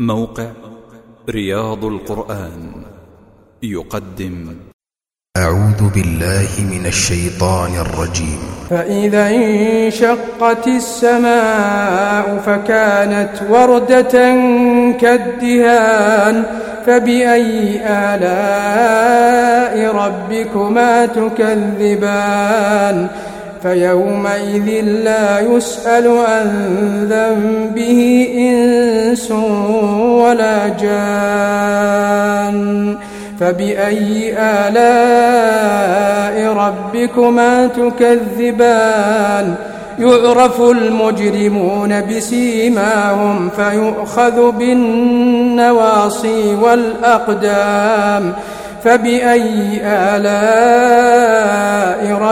موقع رياض القرآن يقدم. أعوذ بالله من الشيطان الرجيم. فإذا انشقت السماء فكانت وردة كالدهان فبأي آلاء ربكما تكذبان؟ فيومئذ لا يسأل عن ذنبه إنس ولا جان فبأي آلاء ربكما تكذبان؟ يعرف المجرمون بسيماهم فيؤخذ بالنواصي والأقدام. فبأي آلاء